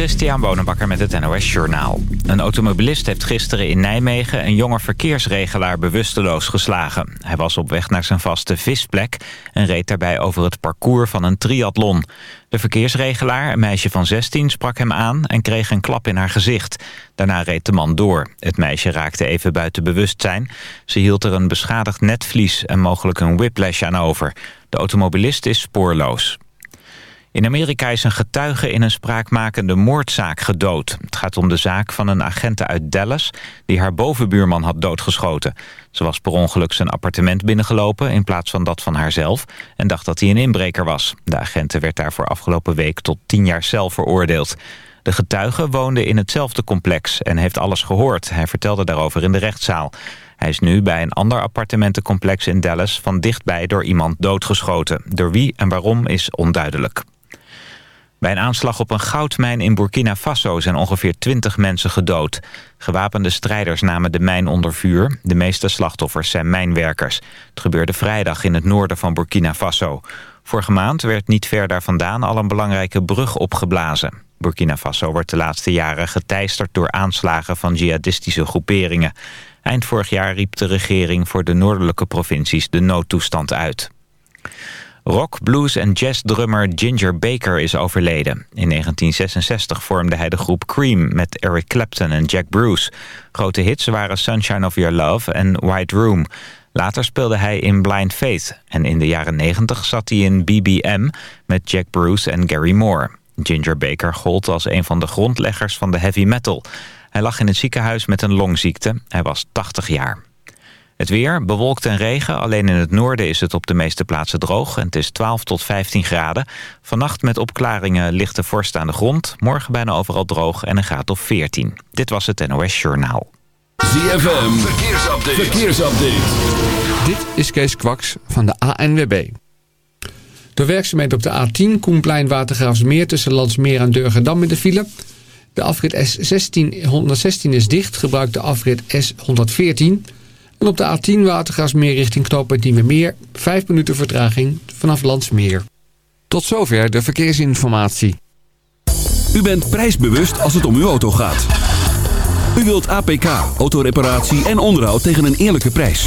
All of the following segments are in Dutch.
Christian Bonenbakker met het NOS Journaal. Een automobilist heeft gisteren in Nijmegen een jonge verkeersregelaar bewusteloos geslagen. Hij was op weg naar zijn vaste visplek en reed daarbij over het parcours van een triathlon. De verkeersregelaar, een meisje van 16, sprak hem aan en kreeg een klap in haar gezicht. Daarna reed de man door. Het meisje raakte even buiten bewustzijn. Ze hield er een beschadigd netvlies en mogelijk een whiplash aan over. De automobilist is spoorloos. In Amerika is een getuige in een spraakmakende moordzaak gedood. Het gaat om de zaak van een agente uit Dallas... die haar bovenbuurman had doodgeschoten. Ze was per ongeluk zijn appartement binnengelopen... in plaats van dat van haarzelf... en dacht dat hij een inbreker was. De agente werd daarvoor afgelopen week tot tien jaar cel veroordeeld. De getuige woonde in hetzelfde complex en heeft alles gehoord. Hij vertelde daarover in de rechtszaal. Hij is nu bij een ander appartementencomplex in Dallas... van dichtbij door iemand doodgeschoten. Door wie en waarom is onduidelijk. Bij een aanslag op een goudmijn in Burkina Faso zijn ongeveer 20 mensen gedood. Gewapende strijders namen de mijn onder vuur. De meeste slachtoffers zijn mijnwerkers. Het gebeurde vrijdag in het noorden van Burkina Faso. Vorige maand werd niet ver daar vandaan al een belangrijke brug opgeblazen. Burkina Faso wordt de laatste jaren geteisterd door aanslagen van jihadistische groeperingen. Eind vorig jaar riep de regering voor de noordelijke provincies de noodtoestand uit. Rock, blues en jazzdrummer Ginger Baker is overleden. In 1966 vormde hij de groep Cream met Eric Clapton en Jack Bruce. Grote hits waren Sunshine of Your Love en White Room. Later speelde hij in Blind Faith. En in de jaren 90 zat hij in BBM met Jack Bruce en Gary Moore. Ginger Baker gold als een van de grondleggers van de heavy metal. Hij lag in het ziekenhuis met een longziekte. Hij was 80 jaar. Het weer, bewolkt en regen. Alleen in het noorden is het op de meeste plaatsen droog. En het is 12 tot 15 graden. Vannacht met opklaringen lichte vorst aan de grond. Morgen bijna overal droog en een graad of 14. Dit was het NOS Journaal. ZFM, verkeersupdate. verkeersupdate. Dit is Kees Kwaks van de ANWB. De werkzaamheden op de A10, Koenplein, Watergraafsmeer... tussen Landsmeer en Durgedam in de file... De afrit S16 116 is dicht. Gebruik de afrit S114. En op de A10 Watergasmeer richting knooppunt meer 5 minuten vertraging vanaf Landsmeer. Tot zover de verkeersinformatie. U bent prijsbewust als het om uw auto gaat. U wilt APK, autoreparatie en onderhoud tegen een eerlijke prijs.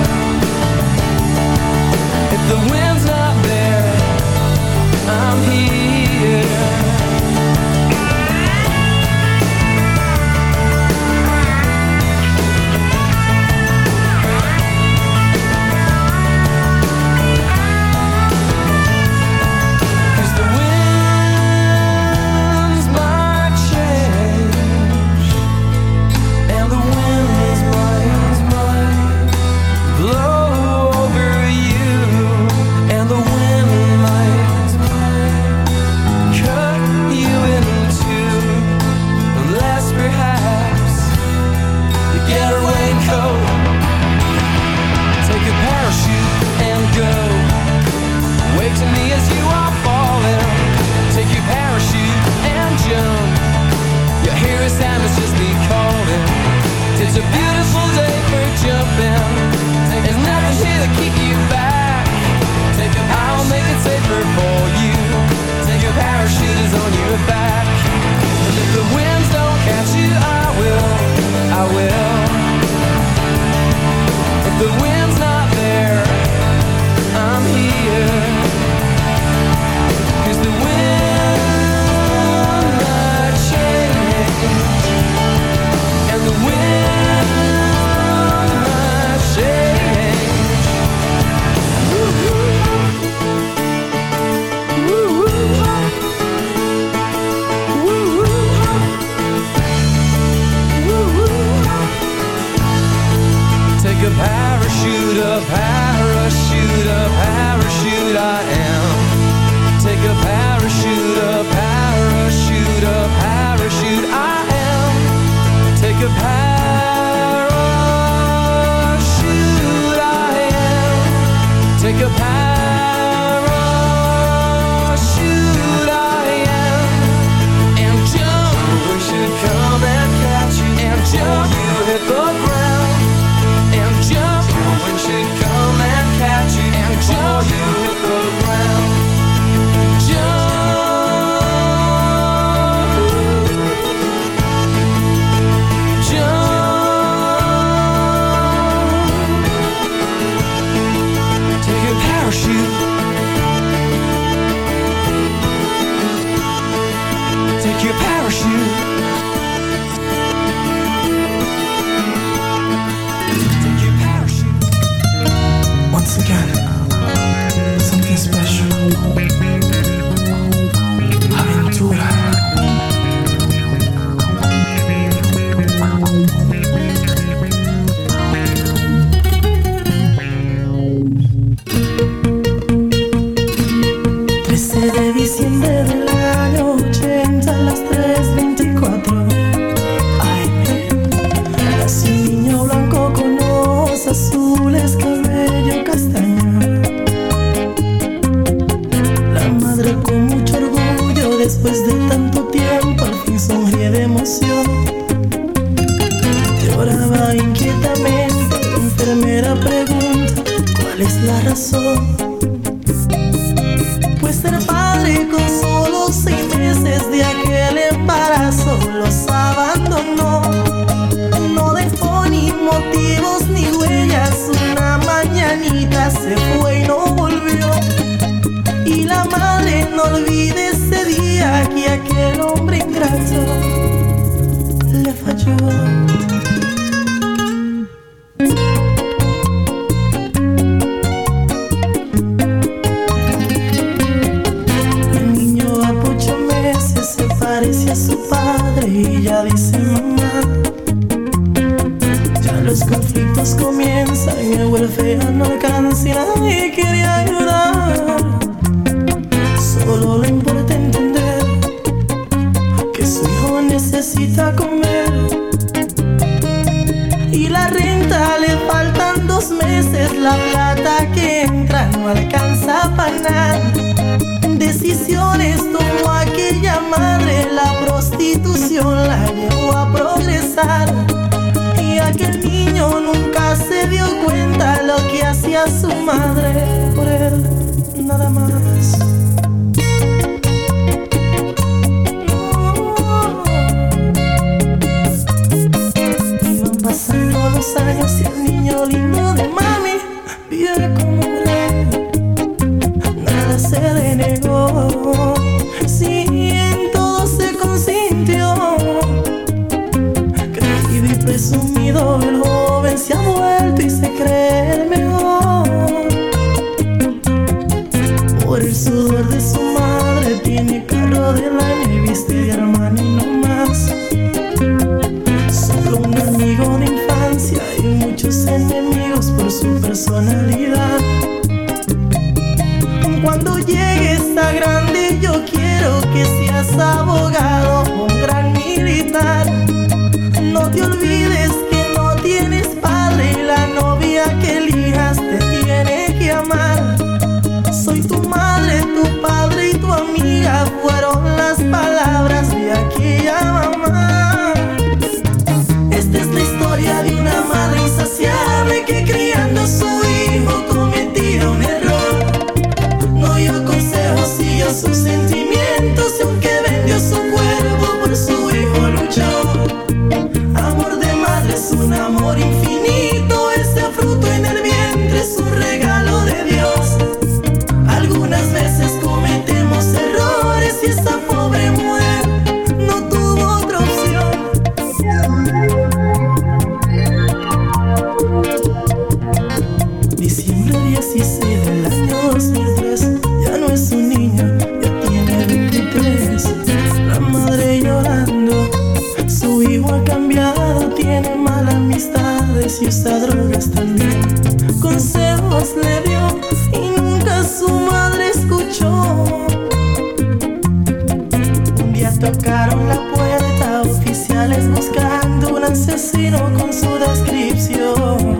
descripción.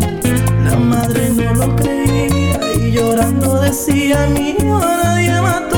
La madre no lo creía y llorando decía, mi hijo nadie mató.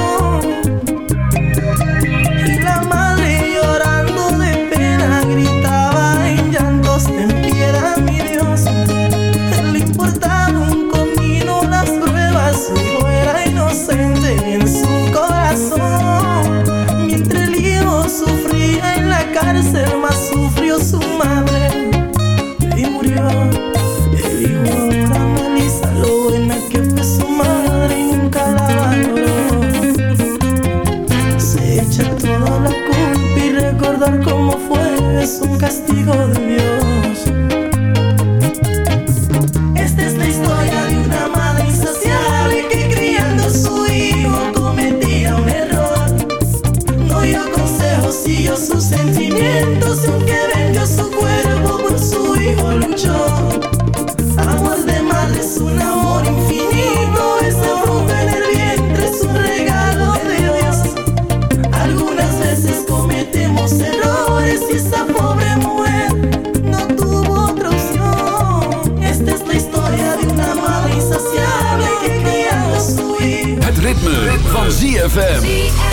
van ZFM.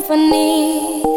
symphony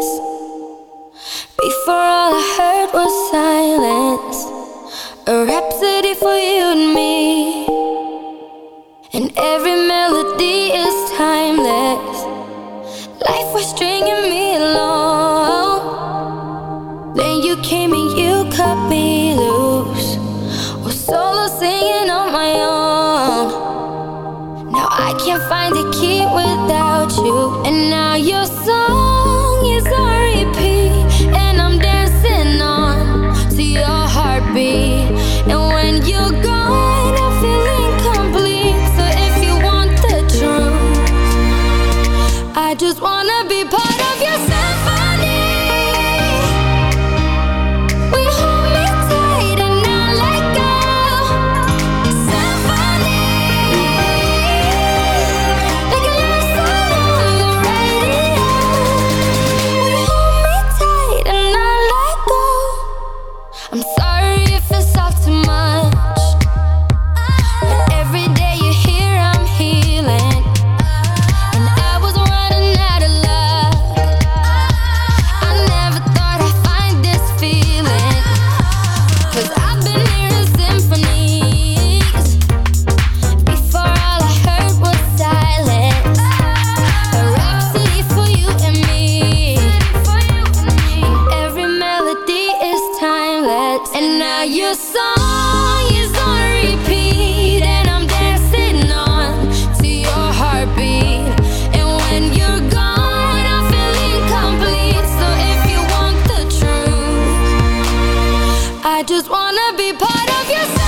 I just wanna be part of your